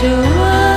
就问。